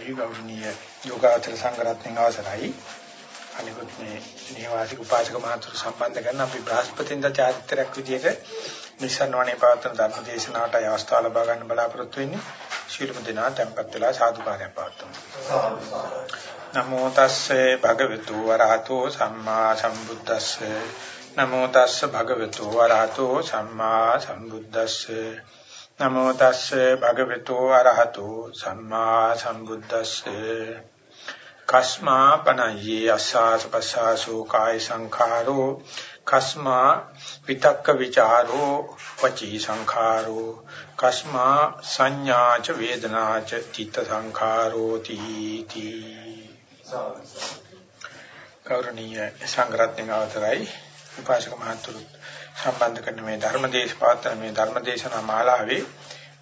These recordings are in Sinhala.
යෝගාවනීය යෝගාචර සංග්‍රහයෙන් අවසරයි. අනිකුත් මේ නිවාසික උපාසක මහතුරු සම්බන්ධ කරන අපි බ්‍රහස්පතින්ද චාරිත්‍රාක් විදිහට නිසන්වනේ පවත්වන ධර්ම දේශනාවට අවස්ථාව ලබා ගන්න බලාපොරොත්තු වෙන්නේ. ශීලමු දිනා tempත් වෙලා සාදුකාරය පවත්වමු. නමෝ තස්සේ භගවතු වරහතෝ සම්මා සම්බුද්දස්සේ. නමෝ තස්සේ භගවතු වරහතෝ සම්මා සම්බුද්දස්සේ. නමෝ තස්සේ භගවතු අරහතෝ සම්මා සම්බුද්දස්සේ කස්මා පනයි අසාස පසාසෝ කාය සංඛාරෝ කස්මා විතක්ක ਵਿਚාරෝ වචී සංඛාරෝ කස්මා සංඥාච වේදනාච චිත්ත සංඛාරෝ තීති කෞරණීය සංග්‍රහයෙන් අවතරයි උපාසක මහතුරුත් සම්බන්ධ කරන මේ ධර්මදේශ පාත්‍ර මේ ධර්මදේශනා මාලාවේ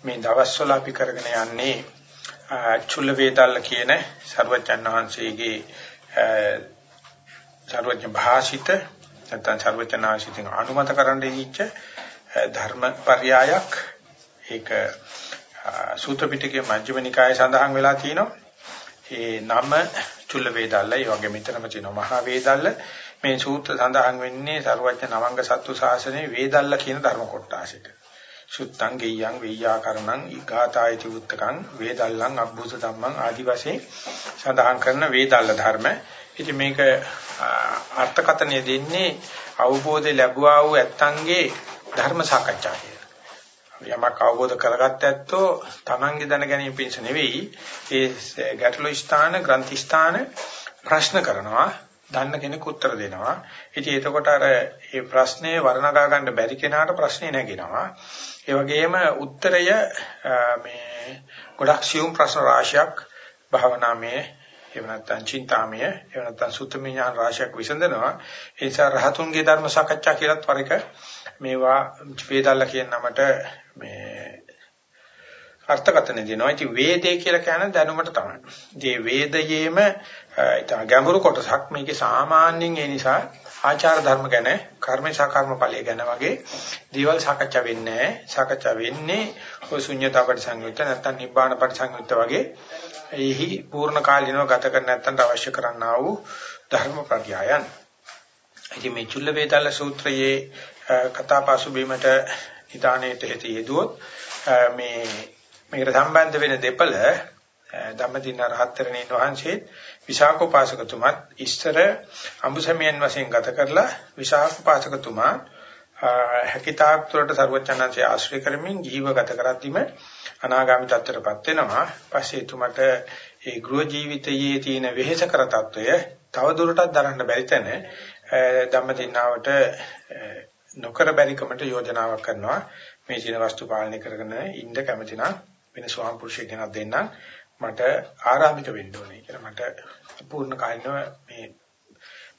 මේ දවස්වල අපි කරගෙන යන්නේ චුල්ල වේදල්ල කියන සර්වජන් වහන්සේගේ සර්වජ භාෂිත නැත්නම් සර්වජනාශිතින් අනුමත කරන්න දීච්ච ධර්ම පරයයක්. ඒක සූත්‍ර පිටකයේ මජ්ක්‍ධිම නිකායේ සඳහන් වෙලා තියෙනවා. ඒ නම චුල්ල වේදල්ල ඒ වගේ මෙතනම තියෙනවා මහා වේදල්ල මේ සූත්‍ර සඳහන් වෙන්නේ සරුවච්ච නවංග සත්තු ශාසනයේ වේදල්ල කියන ධර්ම කොටාසික. සුත්තං ගෙය්‍යං වෙය්‍යාකරණං ඊගාතායිති උත්තකං වේදල්ලං අබ්බුස ධම්මං ආදි වශයෙන් සඳහන් කරන වේදල්ල ධර්ම. ඉතින් මේක අර්ථකථනය දෙන්නේ අවබෝධය ලැබුවා වූ ඇත්තන්ගේ ධර්ම සාකච්ඡා කියලා. යමක් අවබෝධ කරගත්ත ඇත්තෝ තමන්ගේ දැන ගැනීම පිණිස නෙවෙයි ඒ ගැටළු ස්ථාන ග්‍රන්ථි ස්ථාන ප්‍රශ්න කරනවා දන්න කෙනෙක් උත්තර දෙනවා. ඉතින් එතකොට අර මේ ප්‍රශ්නේ වර්ණගා ගන්න බැරි කෙනාට ප්‍රශ්නේ නැගෙනවා. ඒ වගේම උත්තරය මේ ගොඩක් සියුම් ප්‍රශ්න රාශියක් භාවනාමය එහෙම නැත්නම් චින්තාමය එහෙම නැත්නම් සුත්තම ඥාන රාශියක් විසඳනවා. ඒ නිසා රහතුන්ගේ ධර්ම සාකච්ඡා කියලාත් වර එක මේවා වේදල්ලා කියන නමට මේ අර්ථකථන දෙනවා. ඉතින් වේදේ කියලා කියන දැනුමට තමයි. ඉතින් වේදයේම ඉතින් ගැඹුරු කොටසක් මේකේ සාමාන්‍යයෙන් ඒ නිසා ආචාර ධර්ම ගැන කර්මේශා කර්මඵලය ගැන වගේ දේවල් සාකච්ඡා වෙන්නේ නැහැ. සාකච්ඡා වෙන්නේ ඔය ශුන්‍යතා පරිසංයුක්ත නැත්නම් නිබ්බාන පරිසංයුක්ත වගේ එහි පූර්ණ කාලිනව ගත කර නැත්නම් අවශ්‍ය කරන්නා වූ ධර්ම ප්‍රඥායන්. ඉතින් මේ චුල්ල වේදල්ල සූත්‍රයේ කතාපාසු බීමට ඉදානයේ තෙහෙත යෙදුවොත් මේ මේකට සම්බන්ධ වෙන දෙපළ ධම්මදින රහතරණීන් වහන්සේ විසාකෝපාසකතුමත් ඉස්තර අඹුසමයන් වශයෙන් ගත කරලා විසාකෝපාසකතුමා හැකිතාක් තුරට ਸਰවචනanse ආශ්‍රය කරමින් ජීව ගත කරද්දිම අනාගාමී තත්ත්වයටපත් වෙනවා. පස්සේ එතුමට ඒ ගෘහ ජීවිතයේ තියෙන වෙහෙසකර తত্ত্বය තව දුරටත් දරන්න බැරි තැන ධම්මදින්නාවට නොකර බැරිකමට යෝජනාවක් කරනවා. මේ ජීන වස්තු පාලනය කරගෙන ඉන්න කැමැති නම් වෙන ස්වාම පුරුෂයෙක් දෙන්න මට ආරාමික වෙන්න ඕනේ කියලා මට පූර්ණ කායිනව මේ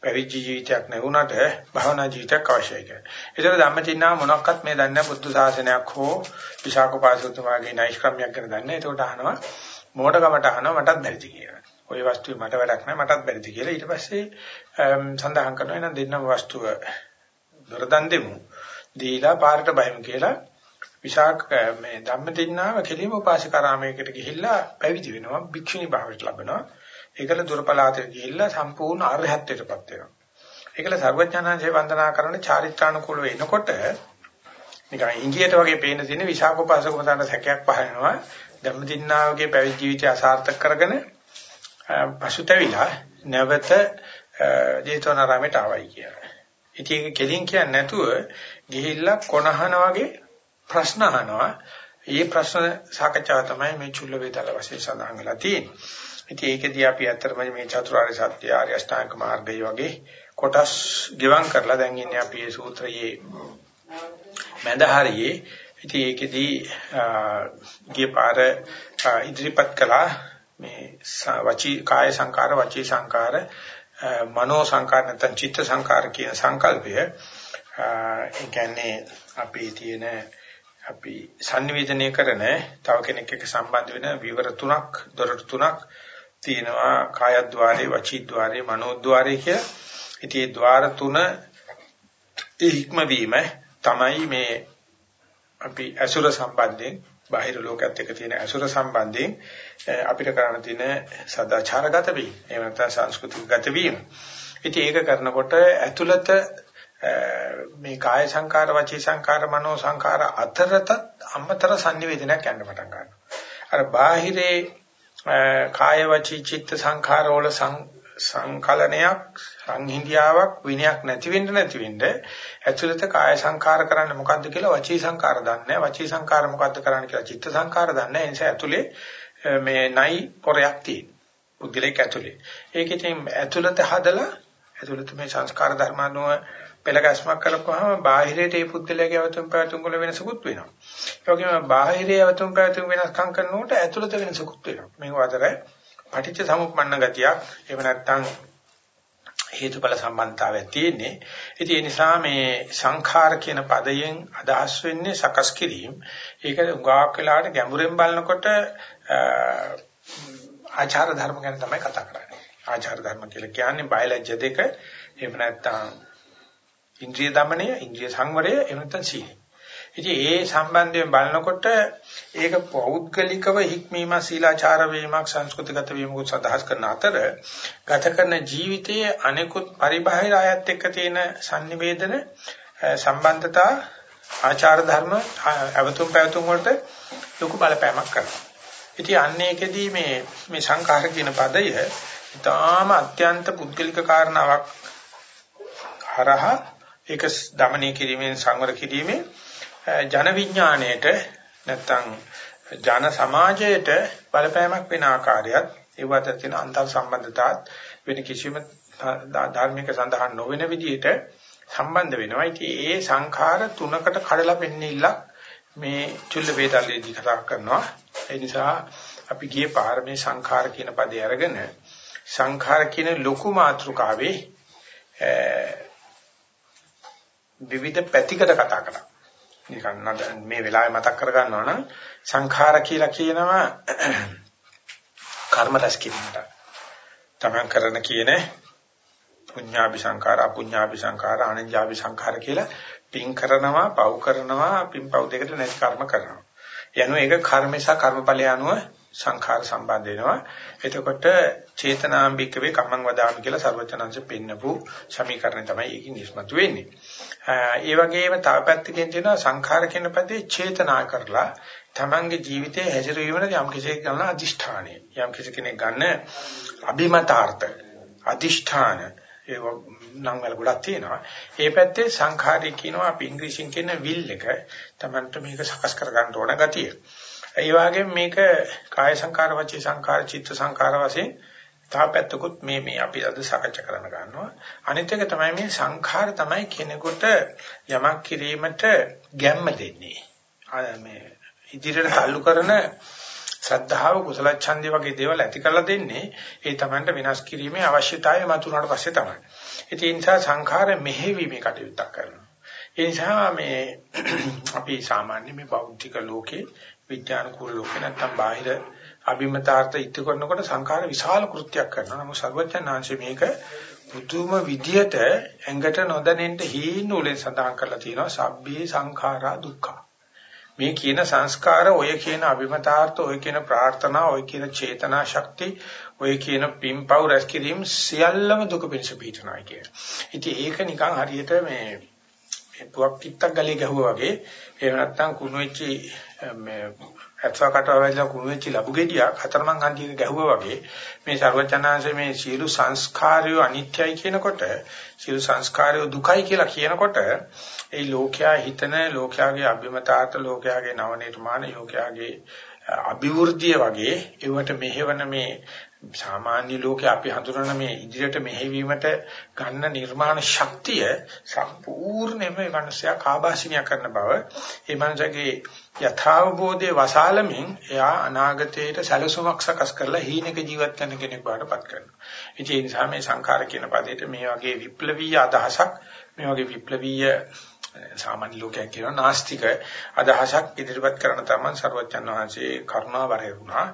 පැවිදි ජීවිතයක් නැවුණට භවනා ජීවිතයක් අවශ්‍යයි කියලා. ඒතර ධම්මචින්නා මොනක්වත් මේ දන්නේ බුද්ධ ශාසනයක් හෝ විශාකපාසතුමාගේ නෛෂ්ක්‍රම්‍යයක් ගැන දන්නේ. ඒකට අහනවා මොඩකමට අහනවා මටත් බැරිද කියලා. ওই වස්තුවේ මට වැඩක් නැහැ මටත් බැරිද කියලා. ඊට පස්සේ සඳහන් කරනවා එහෙනම් දෙන්නම වස්තුව දොරදන් දෙමු. දීලා පාරට බහිමු කියලා විශාක මේ ධම්මදින්නාව කෙලිම උපාසිකාරාමයකට ගිහිල්ලා පැවිදි වෙනවා භික්ෂුණී භාවයට ලබනවා. ඒකල දුරපලාතේ ගිහිල්ලා සම්පූර්ණ අරහත්ත්වයටපත් වෙනවා. ඒකල සර්වඥාන්සේ වන්දනා කරන චාරිත්‍රානුකූල වෙනකොට නිකන් ඉංගියට වගේ පේන තියෙන විශාක උපාසකමතන්ට සැකයක් පහරනවා ධම්මදින්නාවගේ පැවිදි ජීවිතය අසාර්ථක කරගෙන පසුතැවිලා නැවත ජේතවනාරාමයට ආවයි කියලා. ඉතින් ඒක කෙලින් කියන්නේ නැතුව ගිහිල්ලා කොනහන වගේ ප්‍රශ්න අහනවා. ඒ ප්‍රශ්න සාකච්ඡාව තමයි මේ චුල්ල වේදල වශයෙන් සඳහන් වෙලා තියෙන්නේ. ඉතින් ඒකෙදී අපි අත්‍තරම මේ චතුරාර්ය සත්‍ය ආර්ය අෂ්ටාංග මාර්ගය වගේ කොටස් ගෙවම් කරලා දැන් ඉන්නේ අපි මේ සූත්‍රයේ මඳහරියේ ඉතින් ඒකෙදී ගිය පාර ඉදිරිපත් කළා මේ වචී කාය සංකාර වචී සංකාර මනෝ සංකාර නැත්නම් චිත්ත සංකාර කියන සංකල්පය ඒ කියන්නේ අපි තියෙන අපි sannivedanaya කරන තව කෙනෙක් එක්ක සම්බන්ධ වෙන විවර තුනක් දොරටු තුනක් තියෙනවා කායද්්වාරේ වචීද්්වාරේ මනෝද්්වාරේ කියලා. ඉතින් මේ ద్వාර තුන ඉක්ම වීම තමයි මේ අපි අසුර සම්බන්ධයෙන් බාහිර ලෝකයක් එක්ක තියෙන අසුර සම්බන්ධයෙන් eh, අපිට කරන්න තියෙන සදාචාරගත වීම. එහෙම නැත්නම් සංස්කෘතිකගත වීම. ඉතින් ඒක කරනකොට ඇතුළත මේ කාය සංකාර, වචී සංකාර, මනෝ සංකාර අතරට අමතර sannivedanayak යන්න පටන් ගන්නවා. අර බාහිරේ කාය වචී චිත්ත සංඛාර වල සංකලනයක් සංහිඳියාවක් විනයක් නැති වෙන්න නැති වෙන්න ඇතුළත කාය සංකාර කරන්න මොකද්ද කියලා වචී සංකාර දන්නේ වචී සංකාර මොකද්ද කරන්න කියලා චිත්ත සංකාර දන්නේ ඒ නිසා ඇතුලේ මේ නයි පොරයක් තියෙන පුද්ගලයෙක් ඇතුලේ ඒක ඉතින් ඇතුළත හදලා ඇතුළත මේ සංස්කාර ධර්මානුව පෙළ ගැස්මක් කරපුවාම බාහිරයට ඒ පුද්ගලයාගේ අවතුම් පැවතුම් වල වෙනසකුත් වෙනවා. ඒ වගේම බාහිරයේ අවතුම් පැවතුම් වෙනස්කම් කරනකොට ඇතුළත වෙනසකුත් වෙනවා. මේක අතර පටිච්ච සමුප්පන්න ගතියක් එහෙම නැත්නම් හේතුඵල සම්බන්ධතාවයක් තියෙන්නේ. ඉතින් ඒ නිසා මේ සංඛාර කියන පදයෙන් අදහස් වෙන්නේ සකස් කිරීම. ඒක උගාක් වෙලාවට ගැඹුරෙන් බලනකොට ආචාර ධර්ම ගැන තමයි කතා කරන්නේ. ආචාර ධර්ම කියලා කියන්නේ බයලජ්‍ය දෙක එහෙම නැත්නම් ඉන්ද්‍රිය দমনය, ඉන්ද්‍රිය සංවරය, එහෙම නැත්නම් සීලය. ඉතින් ඒ සම්බන්ධයෙන් බලනකොට ඒක පෞද්ගලිකව හික්මීම සීලාචාර වීමක් සංස්කෘතිගත වීමකුත් සදහස් කරන අතර ගත කරන ජීවිතයේ අනෙකුත් පරිබාහිර අයත් එක්ක තියෙන sannivedana සම්බන්ධතා ආචාර ධර්ම අවතුම් පැවතුම් වලට ලොකු බලපෑමක් කරනවා. ඉතින් අන්න ඒකෙදී මේ මේ සංඛාර කියන පදය ඊටාම අත්‍යන්ත පුද්ගලික කාරණාවක් හරහා ඒක දමනය කිරීමෙන් සංවර කිරීමෙන් ජන විඥාණයට නැත්තම් ජන සමාජයට බලපෑමක් වෙන ආකාරයත් ඒ වත තියෙන අන්තර් සම්බන්ධතාවත් වෙන කිසිම ධර්මික සඳහන් නොවන විදිහට සම්බන්ධ වෙනවා. ඉතින් ඒ සංඛාර තුනකට කඩලා පෙන්නILLක් මේ චුල්ල වේදාලේදී කතා කරනවා. ඒ නිසා අපි ගියේ පාර මේ සංඛාර කියන පදේ අරගෙන සංඛාර කියන ලොකු මාතෘකාවේ විවිධ පැතිකඩ කතා කරා. නිකන් මේ වෙලාවේ මතක් කරගන්නවා නම් සංඛාර කියලා කියනවා කර්ම රැස් කිරීමට. තමන් කරන කියන පුඤ්ඤාභි සංඛාර, අපුඤ්ඤාභි සංඛාර, අනඤ්ඤාභි සංඛාර කියලා පින් කරනවා, පව් කරනවා, පින් පව් දෙකට නැති කර්ම කරනවා. යනු ඒක කර්මේශා කර්මඵලය අනුව සංඛාර සම්බන්ධ වෙනවා. එතකොට චේතනාම්බිකවේ කම්මං වදාමි කියලා සර්වචනංශ පෙන්නපු සමීකරණය තමයි ඒකෙන් නිස්මතු වෙන්නේ. ඒ වගේම තව පැත්තකින් තියෙනවා සංඛාර කියන පදේ චේතනා කරලා තමන්ගේ ජීවිතයේ හැසිරීමට යම් කිසි ගන්න අදිෂ්ඨානය. යම් කිසි කෙනෙක් ගන්න අභිමතාර්ථ අදිෂ්ඨාන ඒ නම් වල ගොඩක් තියෙනවා. ඒ පැත්තේ සංඛාරය කියනවා අපි ඉංග්‍රීසියෙන් කියන will එක තමන්ට මේක සකස් කර ගන්න ඕන ගතිය. ඒ වගේම මේක කාය සංකාර වචී සංකාර චිත්ත සංකාර වශයෙන් තාපැත්තකුත් මේ මේ අපි අද සාකච්ඡා කරන්න ගන්නවා. අනිත් එක තමයි මේ සංඛාර තමයි කෙනෙකුට යමක් කිරීමට ගැම්ම දෙන්නේ. මේ ඉදිරියට تعلق කරන ශ්‍රද්ධාව කුසල ඡන්දය වගේ දේවල් ඇති කරලා දෙන්නේ ඒ තමන්ට විනාශ කිරීමේ අවශ්‍යතාවය මතුනට පස්සේ තමයි. ඒ නිසා සංඛාර මෙහෙවීමේ කටයුත්තක් කරනවා. ඒ නිසා මේ අපි සාමාන්‍ය මේ බෞද්ධික ලෝකේ විඥානකූල ලෝකේ නැත්තම් බාහිර අභිමතාර්ථ ඉති කරනකොට සංඛාර විශාල කෘත්‍යයක් කරනවා. නමුත් සර්වඥාන්සේ මේක පුදුම විදියට ඇඟට නොදැනෙන්න හීන උලෙන් සඳහන් කරලා තියෙනවා. සබ්බේ සංඛාරා දුක්ඛ. මේ කියන සංස්කාර ඔය කියන අභිමතාර්ථ ඔය කියන ප්‍රාර්ථනා ඔය කියන චේතනා ශක්ති ඔය කියන පිම්පව් රැස් කිරීම සියල්ලම දුක පිණිස පිටනයි කිය. ඉතින් ඒක නිකන් හරියට මේ පුවක් පිටක් ගලේ ගැහුවා වගේ එහෙම නැත්නම් කුණු වෙච්චි මේ ඇත්වා කටව වැදලා කුණු වෙච්ච ලැබු ගෙඩියක් හතරමං හන්දියක ගැහුවා වගේ මේ ਸਰවචනාංශ මේ සියලු සංස්කාරය අනිත්‍යයි කියනකොට සියලු සංස්කාරය දුකයි කියලා කියනකොට ඒ ලෝකයා හිතන ලෝකයාගේ අභිමතාර්ථ ලෝකයාගේ නව නිර්මාණ ලෝකයාගේ අභිවෘද්ධිය වගේ ඒවට මෙහෙවන මේ සාමාන්‍ය ලෝකේ අපි හඳුනන මේ ඉදිරියට මෙහෙවීමට ගන්න නිර්මාණ ශක්තිය සම්පූර්ණයෙන්ම මේ මනුස්සයා කාබාසිනිය කරන බව ඒ මනුස්සයාගේ යථාබෝධයේ වසාලමින් එයා අනාගතයට සැලසුමක් සකස් කරලා හීනක ජීවත් වෙන කෙනෙක් බවටපත් කරනවා. ඒ නිසා මේ සංඛාර කියන පදේට මේ වගේ විප්ලවීය අදහසක් මේ වගේ විප්ලවීය සාමාන්‍ය ලෝකයක් කියන නාස්තික අදහසක් ඉදිරිපත් කරන තමයි සර්වජන් වහන්සේ කරුණාවරය වුණා.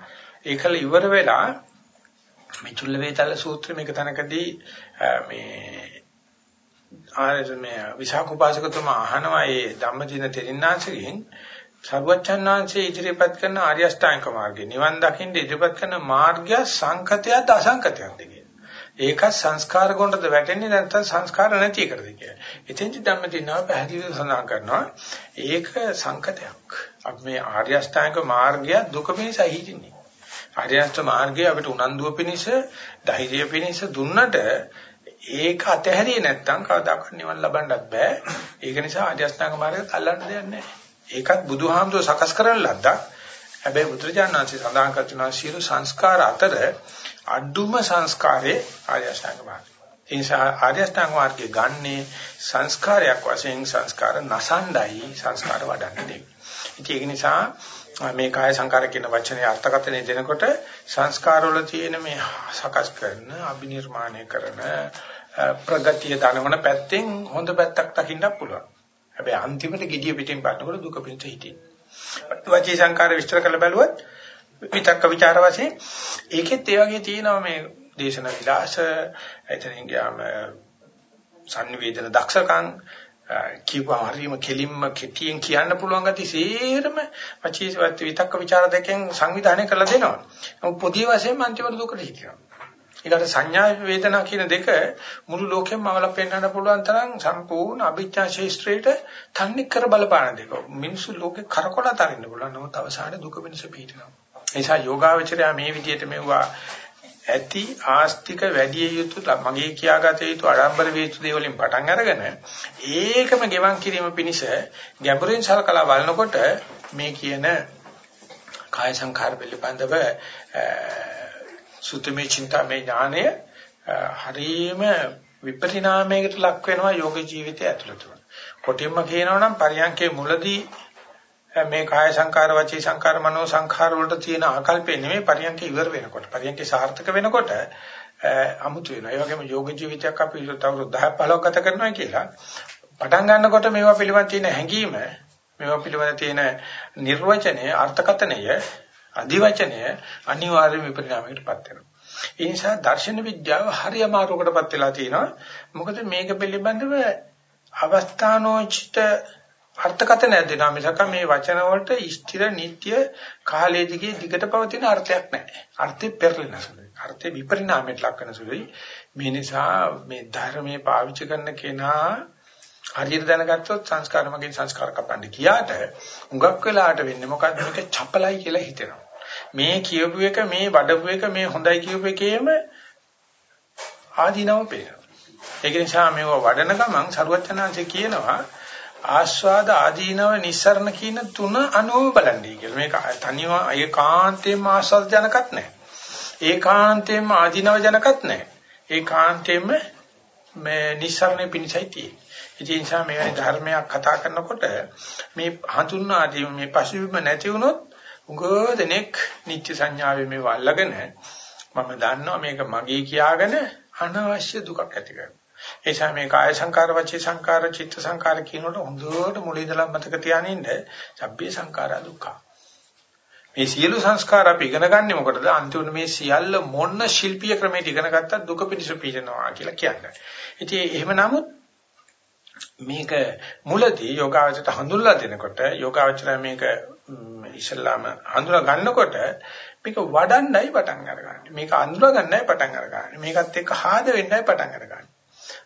ඒකල ඉවර වෙලා මේ චුල්ල වේතල සූත්‍රය මේක තනකදී මේ ආරේ මේ විසාකුපාසකතුමා අහනවා ඒ ධම්මදින තෙරින්නාංශගෙන් සර්වචන් වහන්සේ ඉදිරිපත් කරන ආර්ය අෂ්ටාංග මාර්ගය නිවන් දකින්න ඉදිරිපත් කරන මාර්ගය සංකතයද අසංකතයක්ද කියන. ඒක සංස්කාර කොටද වැටෙන්නේ නැත්නම් සංස්කාර නැති එකද කියලා. එතෙන්දි ධම්මදිනාව පැහැදිලිව සඳහන් කරනවා ඒක සංකතයක්. අපි මේ ආර්ය අෂ්ටාංග මාර්ගය දුක පිණිස හිතින්නේ. ආර්ය අෂ්ට මාර්ගය අපිට උනන්දුව පිණිස, ධෛර්යය පිණිස දුන්නට ඒක අතහැරියේ නැත්නම් කවදාකවත් නිවන් ලබන්නත් බෑ. ඒක නිසා ආර්ය අෂ්ටාංග මාර්ගයත් අල්ලන්න දෙයක් නැහැ. ඒකත් බුදුහාමුදුර සකස් කරන ලද්දක්. හැබැයි බුදුරජාණන්සේ සඳහන් කරනවා සියලු සංස්කාර අතර අඩුම සංස්කාරේ ආර්ය අෂ්ටාංග මාර්ගය. ඒ නිසා ආර්ය අෂ්ටාංග මාර්ගය ගන්නේ සංස්කාරයක් වශයෙන් සංස්කාර නසණ්ඩයි සංස්කාර වඩන්න දෙන්නේ. ඉතින් ඒක නිසා මේ කාය සංකාර කියන වචනේ අර්ථකථනය දෙනකොට සංස්කාරවල තියෙන මේ සකස් කරන, අභිනිර්මාණය කරන ප්‍රගතිය දනවන පැත්තෙන් හොඳ පැත්තක් දකින්න පුළුවන්. හැබැයි අන්තිමට gediya පිටින් බලනකොට දුක පිට හිටින්. වචී සංකාර විස්තර කරලා බැලුවොත් විතක්ක ਵਿਚාර වශයෙන් ඒකෙත් ඒ වගේ තියෙනවා මේ දේශන විලාස එතනින් ගියාම සංවේදන දක්ෂකම් කියපුවා හරියම කෙලින්ම කෙටියෙන් කියන්න පුළුවන් ගති සේරම වචී විතක්ක ਵਿਚාර දෙකෙන් සංවිධානය කරලා දෙනවා. නමුත් පොඩි වශයෙන් අන්තිමට දුකට හිටිනවා. ඊළඟ සංඥා වේදනා කියන දෙක මුළු ලෝකෙම අවලප් වෙන්නන්න පුළුවන් තරම් සම්පූර්ණ අභිඥා ශේෂ්ත්‍රයට තන්නේ කර බලපාන දෙක. මිනිස්සු ලෝකේ කරකොලා තරින්න පුළුවන්. නමුත් අවසානයේ දුක වෙනස පිටිනවා. ඒ නිසා යෝගාවචරය මේ විදිහට මෙවුවා ඇති ආස්තික වැඩි යුතු මගේ කියාගත යුතු ආඩම්බර වේතු දේවලින් පටන් අරගෙන ඒකම ගෙවන් කිරීම පිණිස ගැඹුරින් සලකලා බලනකොට මේ කියන කාය සංඛාර පිළිබඳව සුතමේ චින්තාමේ ඥානය හරීම විපරිණාමයකට ලක් වෙනවා යෝග ජීවිතය ඇතුළත. කොටින්ම කියනවා නම් පරියන්කේ මුලදී මේ කාය සංකාර වචී සංකාර මනෝ සංඛාර වලට තියෙන ආකල්පේ නෙමෙයි පරියන්කේ ඉවර වෙනකොට පරියන්කේ සාර්ථක වෙනකොට අමුතු වෙනවා. ඒ වගේම යෝග ජීවිතයක් අපි තවුරු 10 15ක් ගත කරනවා කියලා පටන් ගන්නකොට මේවා පිළිබඳ තියෙන හැඟීම මේවා පිළිබඳ තියෙන නිර්වචනය අර්ථකතනය අධිවචනය අනිවාර්ය විපරිණාමයකටපත් වෙනවා. ඒ නිසා දර්ශන විද්‍යාව හරි අමාරුකටපත් වෙලා තියෙනවා. මොකද මේක පිළිබඳව අවස්ථානෝචිත අර්ථකථනයක් දෙනවා මිසක මේ වචන වලට ස්ථිර නිට්ටය කාලයේ දිගේ දිගට පවතින අර්ථයක් නැහැ. අර්ථය පෙරලෙන සුළුයි. අර්ථය විපරිණාමයට ලක් වෙන සුළුයි. මේ නිසා මේ ධර්මයේ පාවිච්චි කරන කෙනා හරියට දැනගත්තොත් සංස්කාර මගින් සංස්කාර කපන්න කියාට හුඟක් වෙලාට වෙන්නේ මොකද්ද මේක චපලයි කියලා හිතෙනවා. මේ කියපු එක මේ වඩපු එක මේ හොඳයි කියපු එකේම ආදීනව පේනවා. ඒක නිසා මේව වඩන ගමන් සරුවචනාංශය කියනවා ආස්වාද ආදීනව නිස්සරණ කියන තුන අනුව බලන්නේ කියලා. මේක තනියම ඒකාන්තයෙන්ම ආස්වාද ජනකත් නැහැ. ඒකාන්තයෙන්ම ආදීනව ජනකත් නැහැ. ඒකාන්තයෙන්ම මේ නිස්සරණේ පිණිසයි තියෙන්නේ. ඒ නිසා මෙවැනි ධර්මයක් කතා කරනකොට මේ හඳුන්වා දීම මේ පසුබිම නැති වුණොත් උගෝදෙනෙක් නිත්‍ය සංඥාවේ මේ වල්ලගෙන මම දන්නවා මේක මගේ කියාගෙන අනවශ්‍ය දුකක් ඇති කරනවා. ඒ නිසා මේ කාය සංකාර, වචී සංකාර, චිත්ත සංකාර කියනකොට හොඳට මුලින් ඉඳලා මතක තියානින්න සබ්බේ සංකාර දුක්ඛ. මේ සියලු සංස්කාර අපි ඉගෙන ගන්නෙ මොකටද? අන්තිමට මේ සියල්ල මොන ශිල්පීය ක්‍රමයකට ඉගෙන ගත්තත් දුක පිණිස පිළිනවා කියලා කියන්නේ. ඉතින් එහෙම නමුත් මේක මුලදී යෝගාවචරයට හඳුන්ලා දෙනකොට යෝගාවචරය මේක ඉස්ලාම හඳුනා ගන්නකොට මේක වඩන්නයි පටන් අරගන්නේ. මේක අඳුර ගන්නයි පටන් අරගන්නේ. මේකත් එක්ක හාද වෙන්නයි පටන් අරගන්නේ.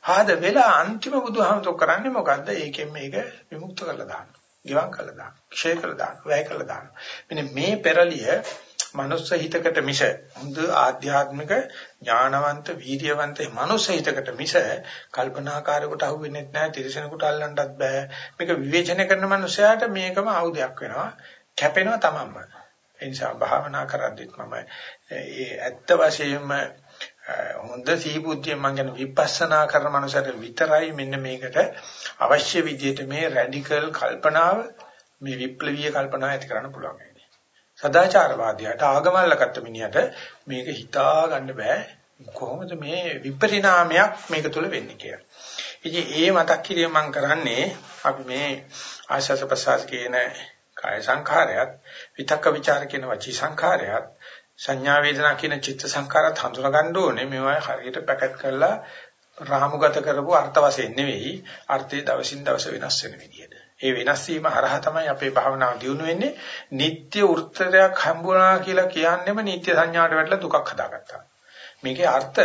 හාද වෙලා අන්තිම බුදුහාමතෝ කරන්නේ මොකද්ද? ඒකෙන් මේක විමුක්ත කරලා දානවා. ගිවන් කරලා දානවා. ක්ෂය කරලා දානවා. වැය කරලා දානවා. මෙන්න මේ පෙරලිය මනුස්ස හිතකට මිස හොඳ ආධ්‍යාත්මික ඥානවන්ත වීර්යවන්ත මනුස්ස හිතකට මිස කල්පනාකාරකට අහු වෙන්නේ නැහැ තිරසනෙකුට අල්ලන්නත් බෑ මේක විවේචනය කරන මනුස්සයාට මේකම ආයුධයක් වෙනවා කැපෙනවා තමන්ම ඒ නිසා භාවනා කරද්දිත් මම ඒ ඇත්ත වශයෙන්ම හොඳ සීබුද්ධියෙන් මම කියන විපස්සනා කරන මනුස්සයට විතරයි මෙන්න මේකට අවශ්‍ය විදිහට මේ රැඩිකල් කල්පනාව මේ විප්ලවීය කල්පනාව ඇති කරන්න පුළුවන්. සදාචාරවාදියාට ආගමල්ලකට මිනිහට මේක හිතා ගන්න බෑ කොහොමද මේ විපරිණාමයක් මේක තුල වෙන්නේ කියලා. ඉතින් ඒ මතක් කිරීම මම කරන්නේ අපි මේ ආශාස ප්‍රසාර කියන කාය සංඛාරයත් විතක්ක ਵਿਚාර කියන වචී සංඛාරයත් සංඥා වේදනා කියන චිත්ත සංකාරات හඳුනා ගන්න ඕනේ මේවා හරියට පැකට් කරලා රාමුගත කරපු අර්ථ වශයෙන් නෙවෙයි අර්ථය දවසින් දවස වෙනස් වෙන විදිහට. ඒ වෙනස් වීම හරහා තමයි අපේ භාවනාව දියුණු වෙන්නේ. නিত্য උත්තරයක් හම්බුණා කියලා කියන්නේම නিত্য සංඥාට වැටලා දුකක් හදාගත්තා. මේකේ අර්ථ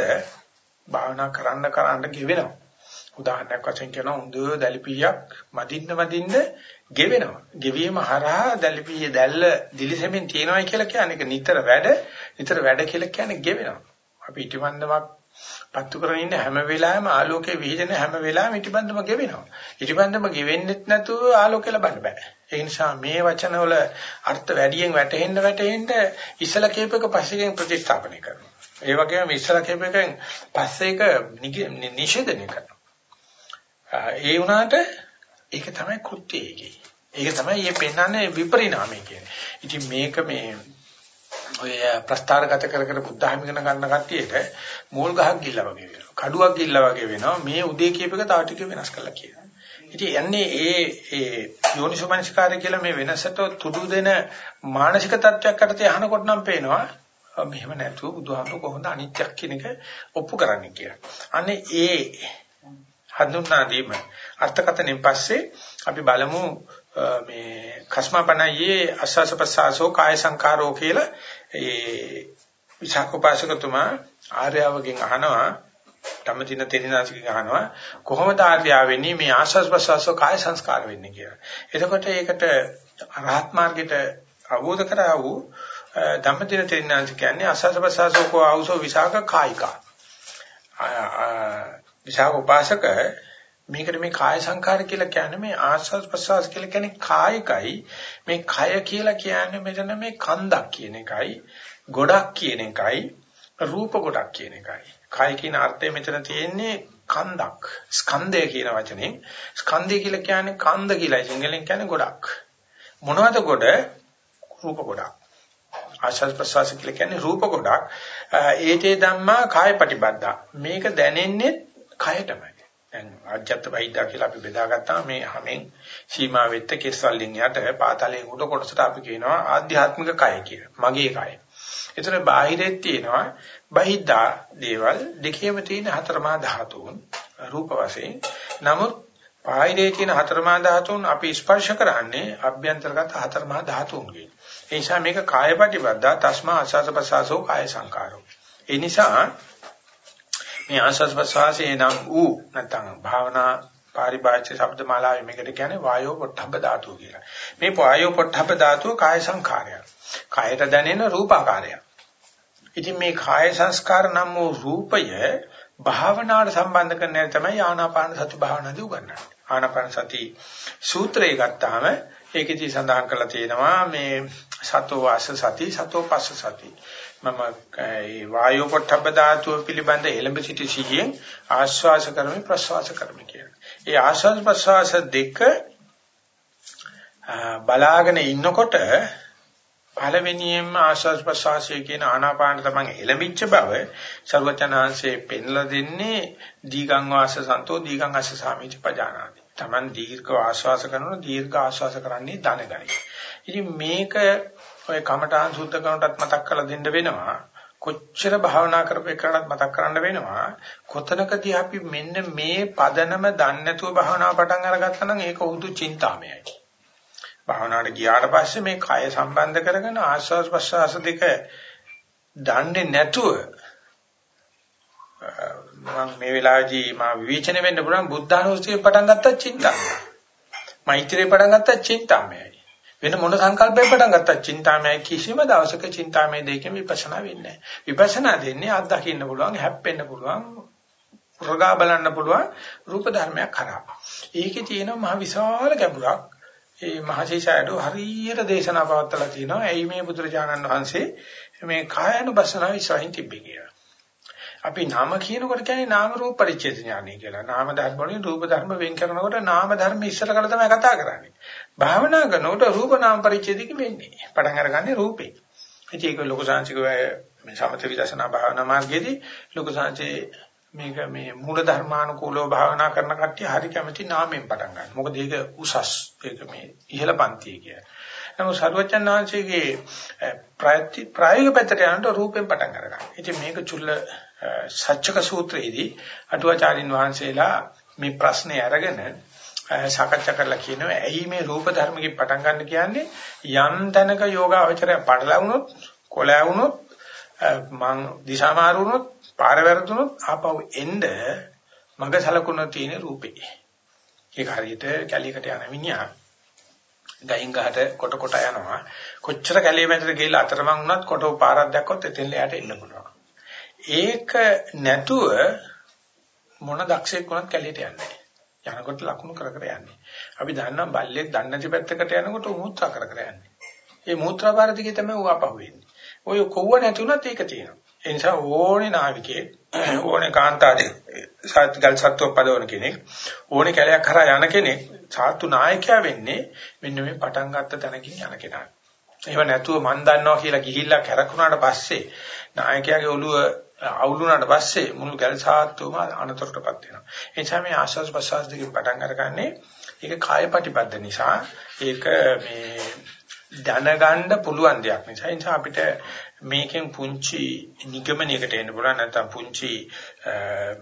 භාවනා කරන්න කරන්න ගෙවෙනවා. උදාහරණයක් වශයෙන් කියනවා හොඳ දැලිපියක් මදින්න මදින්න ගෙවෙනවා. ගෙවීම හරහා දැලිපියේ දැල්ල දිලිසෙමින් තියෙනවා කියලා කියන්නේ ඒක නිතර වැඩ, නිතර වැඩ කියලා කියන්නේ ගෙවෙනවා. අපි ඉටිමන්දමක් පත්තු කරගෙන ඉන්න හැම වෙලාවෙම ආලෝකයේ විහිදෙන හැම වෙලාවෙම ඉටිබන්දම ගෙවෙනවා. ඉටිබන්දම ගෙවෙන්නෙත් නැතුව ආලෝකය ලබන්න බෑ. ඒ නිසා මේ වචනවල අර්ථ වැඩියෙන් වැටහෙන්න වැටහෙන්න ඉස්සල කීපක පස්සෙන් ප්‍රතිස්ථාපනය කරනවා. ඒ වගේම ඉස්සල කීපකෙන් පස්සේක නිෂේධනය කරනවා. ඒ වුණාට ඒක තමයි කෘත්‍යයේ. ඒක තමයි මේ පෙන්වන්නේ විපරිණාමය කියන්නේ. ඉතින් මේක මේ ඔය ප්‍රස්තාරගත කර කර බුද්ධ ධර්ම ඉගෙන ගන්න කට්ටියට මූල් ගහක් ගිල්ලා වගේ වෙනවා. කඩුවක් ගිල්ලා වගේ වෙනවා. මේ උදේ කියප එක තව ටික වෙනස් කරලා කියනවා. ඉතින් යන්නේ ඒ ඒ යෝනිසෝමනසිකාරය කියලා මේ වෙනසට තුඩු දෙන මානසික තත්වයක් අතරේ අහනකොට නම් පේනවා මෙහෙම නැතුව බුදුහාමුදුර කොහොමද අනිත්‍යක් කියන එක ඔප්පු කරන්නේ කියලා. අනේ ඒ හඳුන්වා දීම අර්ථකථනෙන් පස්සේ අපි බලමු මේ කස්මාපණයේ අස්සස පස්සාසෝ කාය සංකාරෝ කියලා ඒ විසාකෝපාසකතුමා ආර්යවගෙන් අහනවා ධම්මදින තෙරිනාසිකගෙන් අහනවා කොහොමද ආර්යව වෙන්නේ මේ ආස්වාස් ප්‍රසවාසෝ කාය සංස්කාර වෙන්නේ කියලා. එතකොට ඒකට රහත් මාර්ගයට අවබෝධ කරා වූ ධම්මදින තෙරිනාසික කියන්නේ ආස්වාස් ප්‍රසවාසෝ කෝ ආවසෝ විසාක කායිකා. විසාක උපාසක මේකට මේ කාය සංකාර කියලා කියන්නේ මේ ආස්වාද ප්‍රසවාස කියලා කියන්නේ කායිකයි. මේ කය කියලා කියන්නේ මෙතන මේ කන්දක් කියන එකයි ගොඩක් කියන එකයි රූප ගොඩක් කියන එකයි. කය කියන අර්ථය මෙතන තියෙන්නේ කන්දක්. ස්කන්ධය කියන වචනේ. ස්කන්ධය කියලා කියන්නේ කන්ද කියලා. සිංහලෙන් කියන්නේ ගොඩක්. මොනවද ගොඩ? රූප ගොඩක්. ආශස් ප්‍රසවාස කියලා කියන්නේ රූප ගොඩක්. ඒතේ ධම්මා කාය ප්‍රතිබද්ධා මේක දැනෙන්නේ කයටමයි දැන් ආජ්‍යත් වෛද්‍ය කියලා අපි බෙදාගත්තාම මේ හැමෙන් සීමා වෙත්ත කෙස්වලින් යට පාතලයේ උඩ කොටසට අපි කියනවා ආධ්‍යාත්මික කය කියලා. මගේ කය. ඒතර බාහිරෙත් තියෙනවා බහිද්දා දේවල් දෙකේම තියෙන හතරමා ධාතුන් රූප වශයෙන්. නමුත් බාහිරේ තියෙන හතරමා ධාතුන් අපි ස්පර්ශ කරන්නේ අභ්‍යන්තරගත හතරමා ධාතුන්ගෙන්. ඒ නිසා මේක කායපටිපදා තස්මා අසසපසසෝ කාය සංකාරෝ. ඒ නිසා මේ ආස්වාද ප්‍රසවාසයේ නම් ඌ නැත්නම් භාවනා පාරිභාෂික ශබ්ද මාලාවේ මේකට කියන්නේ වායෝ පොට්ටබ්බ ධාතුව කියලා. මේ වායෝ පොට්ටබ්බ ධාතුව කාය සංඛාරය. කායට දැනෙන රූපාකාරය. ඉතින් මේ කාය සංස්කාර නම් වූ රූපය භාවනාවට සම්බන්ධ කරන්නේ තමයි ආනාපාන සති භාවනාවදී උගන්වන්නේ. ආනාපාන සති සූත්‍රය ගත්තාම ඒකෙදි සඳහන් කරලා තියෙනවා මේ සතෝ වාස සති සතෝ පස්ස සති මම ඒ වායෝ පොට්ටබ්බ ධාතුව පිළිබඳ එළඹ සිටි සිහියෙන් ආශ්වාස කරමි ප්‍රශ්වාස කරමි කියන. ඒ ආශ්වාස ප්‍රශ්වාස දෙක බලාගෙන ඉන්නකොට පළවෙනියෙන්ම ආශ්වාස ප්‍රශ්වාසය කියන ආනාපාන තමයි එළඹිච්ච බව සර්වචනාංශයේ පෙන්ලා දෙන්නේ දීගං වාස සන්තෝ දීගං අස්ස සාමිච්ච පජානාති. Taman දීර්ඝ ආශ්වාස කරනවා දීර්ඝ ආශ්වාස කරන්නේ ධනගණයි. ඉතින් මේක ඔය කමඨාන් සුද්ධ කරනටත් මතක් කරලා දෙන්න වෙනවා. කොච්චර භාවනා කරපේකරණත් මතක් කරන්න වෙනවා. කොතනකදී අපි මෙන්න මේ පදනම දන්නේ නැතුව භාවනාව පටන් අරගත්තා නම් ඒක උදු චින්තාමයයි. භාවනාවට ගියාට පස්සේ මේ කය සම්බන්ධ කරගෙන ආස්වාස් ප්‍රස්වාස දෙක දන්නේ නැතුව මම මේ වෙලාවේදී මා විවේචන වෙන්න පුළුවන් බුද්ධානුස්සතිය පටන් ගත්තා චින්තාමය. මෛත්‍රිය පටන් ගත්තා චින්තාමයයි. වෙන මොන සංකල්පයක් පටන් ගත්තත් චින්තාමය කිසිම දවසක චින්තාමය දෙකෙන් විපස්සනා වෙන්නේ නැහැ. විපස්සනා දෙන්නේ අත්දකින්න පුළුවන්, හැප්පෙන්න පුළුවන්, රගා බලන්න පුළුවන් රූප ධර්මයක් කරා. ඒකේ තියෙන මහ විශාල ගැඹුරක්. ඒ මහසීසයඩෝ හරියට දේශනා පවත්ලා තිනවා. එයි මේ බුදුරජාණන් වහන්සේ මේ කායනුපස්සනාව ඉස්සරහින් තිබ්බේ කියලා. අපි නාම කියනකොට කියන්නේ නාම රූප පරිච්ඡේද ඥානය කියලා. නාම ධර්ම වලින් රූප ධර්ම වෙන් කරනකොට නාම ධර්ම ඉස්සර කළ තමයි කතා කරන්නේ. භාවනා කරනකොට රූප නාම පරිච්ඡේදික වෙන්නේ. පටන් අරගන්නේ රූපේ. ඉතින් ඒක ලොකු සංසික මේ සමථ විදර්ශනා භාවනා මාර්ගයේදී ලොකු සංසේ මේක මේ මූල ධර්මානුකූලව භාවනා කරන කට්ටිය හරි කැමති නාමයෙන් පටන් ගන්න. මොකද ඒක උසස්. ඒක මේ ඉහළ පන්තිය කිය. නමුත් සර්වචන් වහන්සේගේ ප්‍රායෝගික පැත්තට යනකොට රූපයෙන් පටන් අරගන්න. ඉතින් මේක චුල්ල සත්‍යක සූත්‍රයේදී අටුවාචාරින් වහන්සේලා මේ ප්‍රශ්නේ අරගෙන සාකච්ඡා කරලා කියනවා ඇයි මේ රූප ධර්මකින් පටන් ගන්න කියන්නේ යම් තැනක යෝගාවචරය පටලවුනොත් කොලෑවුනොත් මං දිශා මාරුනොත් පාර වැරදුනොත් ආපහු එන්න මග සලකුණ තියෙන රූපේ. ඒක හරියට කැලියකට යන මිනිහා ගයින් ගහට කොට කොට යනවා. කොච්චර කැලිය මැදට ගිහලා අතරමං වුණත් කොට පාරක් දැක්කොත් එතෙන් එයාට එන්න පුළුවන්. ඒක නැතුව මොන දක්ෂයෙක් වුණත් කැලියට යන්නේ යනකොට ලකුණු කර කර යන්නේ. අපි දන්නවා බල්ලෙක් දන්නේ නැති පැත්තකට යනකොට මූත්‍රා කර කර යන්නේ. ඒ මූත්‍රා පාර දිගේ තමයි ඌ ආපහු එන්නේ. ඔය කොව්ව නැති වුණත් ඒක තියෙනවා. ඒ නිසා ඕනේ නාවිකේ ඕනේ කාන්තාරේ සත්‍යගල් සත්ව පදවන කෙනෙක් ඕනේ කැලයක් කරා යන කෙනෙක් සාතු නායකයා වෙන්නේ මෙන්න මේ පටන් ගත්ත තැනකින් යන කෙනා. එහෙම නැතුව මන් දන්නවා කියලා ගිහිල්ලා කැරකුණාට පස්සේ නායකයාගේ ඔළුව අවුලුනාට පස්සේ මුළු ගැල් සාත්තුවම අනතුරටපත් වෙනවා. ඒ නිසා මේ ආශාස ප්‍රසවාස දෙකෙන් පටන් අරගන්නේ ඒක කායපටිපද්ද නිසා ඒක මේ දැනගන්න පුළුවන් දෙයක් නිසා. ඒ නිසා අපිට මේකෙන් පුංචි නිගමනයකට එන්න පුළුවන් නැත්නම් පුංචි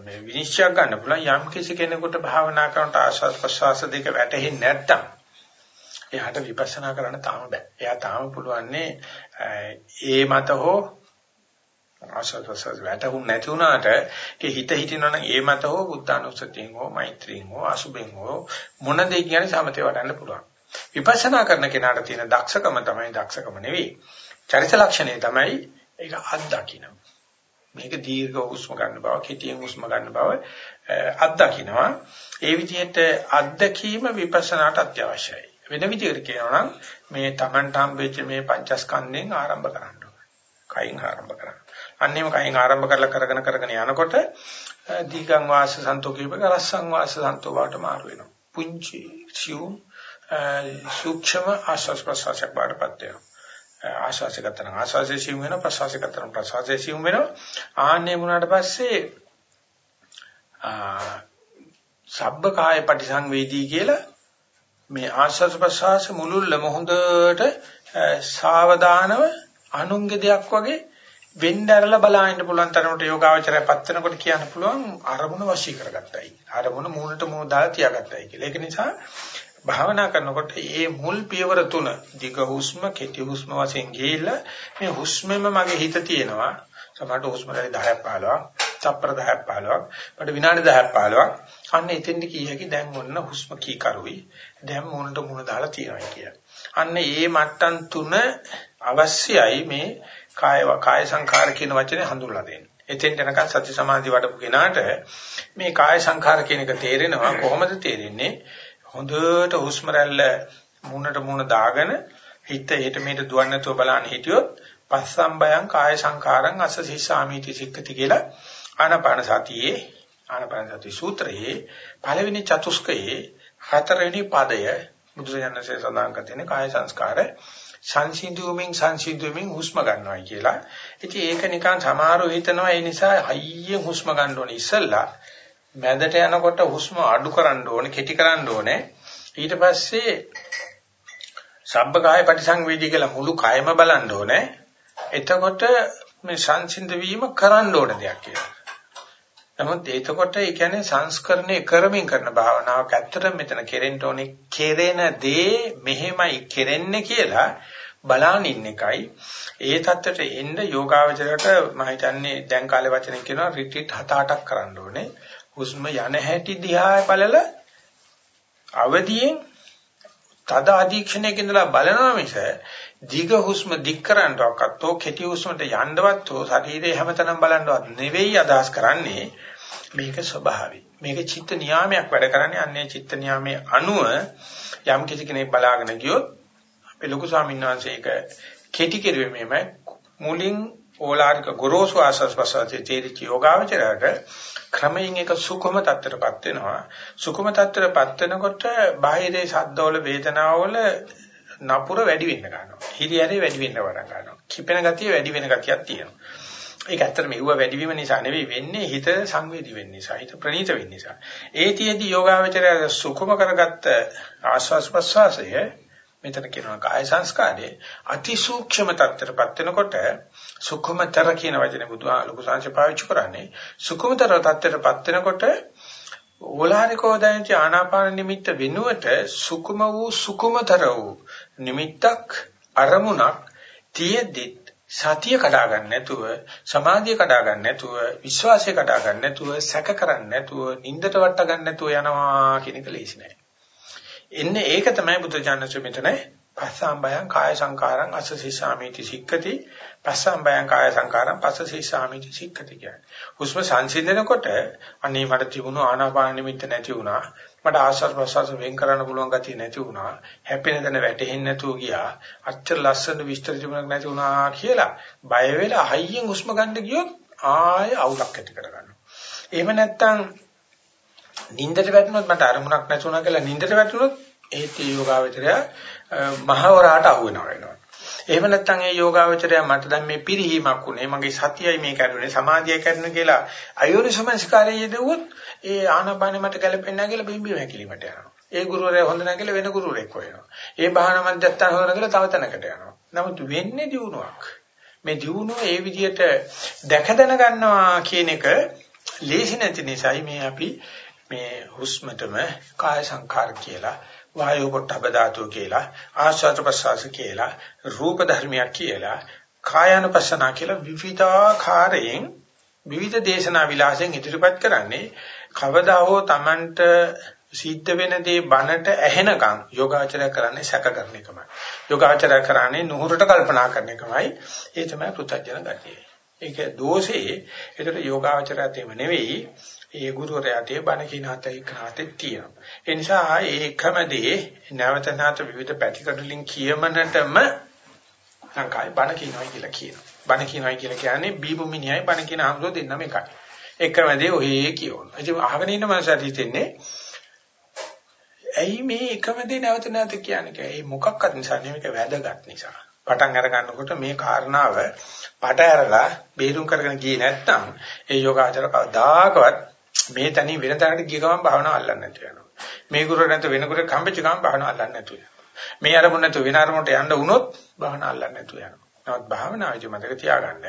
මේ විනිශ්චයක් ගන්න පුළුවන් යම් කිසි කෙනෙකුට භාවනා කරනට ආශාස ප්‍රසවාස දෙක වැටහෙන්නේ නැත්නම් එයාට විපස්සනා කරන්න තාම බෑ. එයා තාම පුළුවන්නේ ඒ මත හෝ ආශාසස වැටුම් නැති වුණාට ඒ හිත හිටිනවා නම් ඒ මත හෝ බුද්ධානුස්සතියෙන් හෝ මෛත්‍රියෙන් හෝ අසුබෙන් හෝ මොන දෙයක් කියන්නේ සමතේ වඩන්න පුළුවන්. විපස්සනා කරන කෙනාට තියෙන දක්ෂකම තමයි දක්ෂකම නෙවෙයි. චරිත ලක්ෂණය තමයි ඒක අත්දකින්න. මේක දීර්ඝ හුස්ම ගන්න බව, කෙටියෙන් හුස්ම ගන්න බව අත්දකින්නවා. ඒ විදිහට අත්දැකීම විපස්සනාට අත්‍යවශ්‍යයි. වෙන විදිහකට කියනවා නම් මේ Tamanට හම්බෙච්ච මේ පංචස්කන්ධයෙන් ආරම්භ කරන්න ඕනේ. කයින් ආරම්භ කරන්න. අන්නේම කයින් ආරම්භ කරලා කරගෙන කරගෙන යනකොට දීගං වාස සන්තෝ කියපක රස්සං වාස සන්තෝ වාට මාරු වෙනවා. පුංචි සියුම් සූක්ෂම ආශස් ප්‍රසවාසයක් බාටපත් වෙනවා. ආශාසය ගන්න ආශාසය සියුම් වෙනවා ප්‍රසවාසය ගන්න ප්‍රසවාසය සියුම් වෙනවා. ආන්නේ වුණාට පස්සේ සබ්බ කාය පටිසංවේදී කියලා මේ ආශස් ප්‍රසවාස මුලුල්ලම හොඳට සාවධානව අනුන්ගේ දෙයක් වගේ වෙන්න ඇරලා බලන්න පුළුවන් තරමට යෝගාවචරය පත් වෙනකොට කියන්න පුළුවන් අරමුණ වශී කරගත්තයි. අරමුණ මූණට මූණ දාලා තියාගත්තයි කියලා. ඒක නිසා භාවනා කරනකොට මේ මුල් පියවර තුන දිග හුස්ම, කෙටි හුස්ම වශයෙන් ගිහිල්ලා මේ හුස්මෙම මගේ හිත තියෙනවා. සමහරට හුස්ම රැලි 10ක් 15ක්, තප්පර 10ක් 15ක්, මට විනාඩි 10ක් 15ක්. අන්න එතෙන්ද කීයකි දැන් ඔන්න හුස්ම කී කරුයි. දැන් මූණට මූණ දාලා තියනවා කියලා. අන්න ඒ මට්ටම් තුන අවශ්‍යයි මේ කාය කාය සංඛාර කියන වචනේ හඳුන්වලා දෙන්නේ. එතෙන් යනකන් සති සමාධි වඩපු කෙනාට මේ කාය සංඛාර කියන එක තේරෙනවා කොහොමද තේරෙන්නේ? හොඳට හුස්ම රැල්ල මුණට මුණ දාගෙන හිත හෙට මෙහෙට දුවන්නේ නැතුව බලන්න හිටියොත් පස්සම්බයං කාය සංඛාරං අසසී සාමීති සික්කති කියලා ආනාපාන සතියේ ආනාපාන සති සූත්‍රයේ පළවෙනි චතුස්කයේ හතරවෙනි පදය බුදුසසුනේ සඳහන් කරන්නේ කාය සංස්කාර සංසිඳුමින් සංසිඳුමින් හුස්ම ගන්නවා කියලා. ඉතින් ඒක නිකන් සමහරව හිතනවා ඒ නිසා හයියෙන් හුස්ම ගන්න ඕනේ ඉස්සෙල්ලා. මැදට යනකොට හුස්ම අඩු කරන්න ඕනේ, කෙටි කරන්න ඕනේ. ඊට පස්සේ සබ්බකාය පරිසංවේදී කියලා මුළු කයම බලන්න ඕනේ. එතකොට මේ සංසිඳ වීම කරන්න ඕන දෙයක් කියලා. නමුත් එතකොට ඒ කියන්නේ සංස්කරණය කරමින් කරන භාවනාවක්. ඇත්තට මෙතන කෙරෙන්න ඕනේ කෙරෙන දේ මෙහෙමයි කෙරෙන්නේ කියලා බලාන ඉන්න එකයි. ඒ தත්තට එන්න යෝගාවචරයට මම හිතන්නේ දැන් කාලේ වචනෙන් කියනවා රිට්‍රීට් 7-8ක් කරන්න ඕනේ. හුස්ම යන හැටි දිහා බලලා අවදියෙන් තද අධීක්ෂණයක ඉඳලා බලනවා මිස දිග හුස්ම දික් කරන්නවක්වත් තෝ කෙටි හුස්මට යන්නවත් තෝ ශරීරයේ හැමතැනම බලන්නවත් නෙවෙයි අදහස් කරන්නේ මේක ස්වභාවයි. මේක චිත්ත නියාමයක් වැඩ කරන්නේ. අන්නේ චිත්ත නියාමයේ අනුව යම් කිසි කෙනෙක් බලාගෙන ගියොත් අපේ ලොකු ස්වාමීන් වහන්සේ ඒක කෙටි කෙරුවේ මෙහෙමයි මුලින් ඕලාරික ගොරෝසු ආසස් පසාතේ තේරිච්ච යෝගාවචරයට ක්‍රමයෙන් එක සුකුම තත්ත්වයටපත් වෙනවා. සුකුම තත්ත්වයටපත් වෙනකොට බාහිරේ ශබ්දවල වේදනාවල නපුර වැඩි වෙන්න ගන්නවා. හිරියරේ වැඩි වෙන්න පටන් ගන්නවා. කිපෙන ගතිය වැඩි වෙන ගතියක් තියෙනවා. ඒක ඇත්තටම මෙව වැඩිවීම නිසා නෙවෙයි වෙන්නේ හිත සංවේදී වෙන්න නිසා හිත ප්‍රණීත වෙන්න නිසා. ඒතියෙදි යෝගාවචරය සුකුම කරගත්ත ආස්වාස් ප්‍රස්වාසය මෙතන කියනවා කාය සංස්කාරයේ අති සූක්ෂම තත්ත්වයටපත් වෙනකොට සුඛමතර කියන වචනේ බුදුහා ලොකු සංශය පාවිච්චි කරන්නේ සුඛමතර තත්ත්වයටපත් වෙනකොට ඕලාරිකෝ දැනෙච්ච ආනාපාන නිමිත්ත වෙනුවට සුකුම වූ සුකුමතර වූ නිමිත්තක් අරමුණක් තියෙද්දිත් සතිය කඩා ගන්න නැතුව සමාධිය කඩා ගන්න නැතුව විශ්වාසය කඩා ගන්න නැතුව සැක කරන්නේ නැතුව නින්දට වට ගන්න නැතුව යනවා කියන එක ලේසි නෑ. එන්නේ ඒක තමයි බුද්ධ ඥානසු මෙතන පස්සම්බයං කාය සංකාරං අසසීසාමිති සික්කති පස්සම්බයං කාය සංකාරං පස්සසීසාමිති සික්කති කියන්නේ. හුස්ම සංසිඳනකොට අනේ මට තිබුණු ආනාපාන නිමිත්ත නැති වුණා. මට ආශ්වාස ප්‍රශ්වාස වෙන් කරන්න පුළුවන් ගතිය නැති වුණා. හැපෙන තැන වැටෙන්නේ නැතුව ගියා. අච්චර ලස්සන විස්තර තිබුණක් නැති වුණා කියලා බය වෙලා හයියෙන් හුස්ම ගන්න ගියොත් ආය අවුලක් ඇති කරගන්නවා. එහෙම නැත්නම් නින්දට වැටුනොත් මට අරමුණක් නැතුණා කියලා නින්දට වැටුනොත් ඒත් ඒ යෝගාවචරය මහවරාට අහු වෙනවා වෙනවා. එහෙම නැත්නම් ඒ යෝගාවචරය මට දැන් මේ පිරිහීමක් උනේ මගේ සතියයි මේ කරුනේ සමාධියයි කරුනේ කියලා අයෝනිසමස්කාරයේ යෙදුවොත් ඒ ආනපානෙ මට ගැලපෙන්නේ නැහැ කියලා බිම්බි වැකිලිමට යනවා. ඒ ගුරුවරයා හොඳ නැහැ කියලා වෙන ගුරුවරෙක් හොයනවා. ඒ භාවනා මධ්‍යස්ථාන හොයන කියලා තව තැනකට යනවා. නමුත් වෙන්නේ දියුණුවක්. මේ දියුණුව ඒ විදිහට දැක දැන ගන්නවා කියන එක ලේසි නැති නිසායි මේ අපි මේ හුස්මතම කාය සංඛාර කියලා වායෝ පොට්ටබ ධාතුව කියලා ආස්වාද ප්‍රසවාස කියලා රූප ධර්මයක් කියලා කායानुපස්සනා කියලා විවිධාකාරයෙන් විවිධ දේශනා විලාසෙන් ඉදිරිපත් කරන්නේ කවදා හෝ Tamanට සිද්ධ වෙන දේ බනට ඇහෙනකම් යෝගාචරය කරන්නේ සැක කරන එකමයි. යෝගාචරය කරන්නේ නුහුරට කල්පනා කරන එකමයි. ඒ තමයි පෘථජන ගතිය. ඒක දෝෂේ ඒකට යෝගාචරයත් එහෙම නෙවෙයි. ඒ ගුරුවරයාට බණ කියන හතේ කනාතේ තියෙනවා. ඒ නිසා ඒකම දේ නැවත නැවත විවිධ පැතිකඩලින් කියමනටම ලංකාවේ බණ කියනවා කියලා කියනවා. බණ කියනවා කියලා කියන්නේ බීබු මිනිහයි බණ කියන අහඹෝ දෙන්නම එකයි. එකම දේ ඔහේ කියවන. ඉතින් අහගෙන ඉන්න මනසට හිතෙන්නේ ඇයි මේ එකම දේ නැවත නැවත කියන්නේ? ඒ මොකක්වත් නිසා නෙමෙයි මේක වැදගත් නිසා. පටන් අර ගන්නකොට මේ කාරණාව පට ඇරලා බේරුම් කරගෙන ගියේ නැත්නම් ඒ යෝගාචර කවදාකවත් මේ තනින් වෙන තැනකට ගිය ගමන් භාවනාව අල්ලන්නේ නැතු වෙනවා. මේ ගුරුවරයා නැතු වෙන ගුරුවරෙක් හම්බෙච්ච ගමන් භාවනාව අල්ලන්නේ නැතු වෙනවා. මේ අරමුණ නැතු වෙන අරමුණට යන්න වුණොත් භාවනාව අල්ලන්නේ නැතු වෙනවා. නමුත් භාවනාවේදී මතක තියාගන්න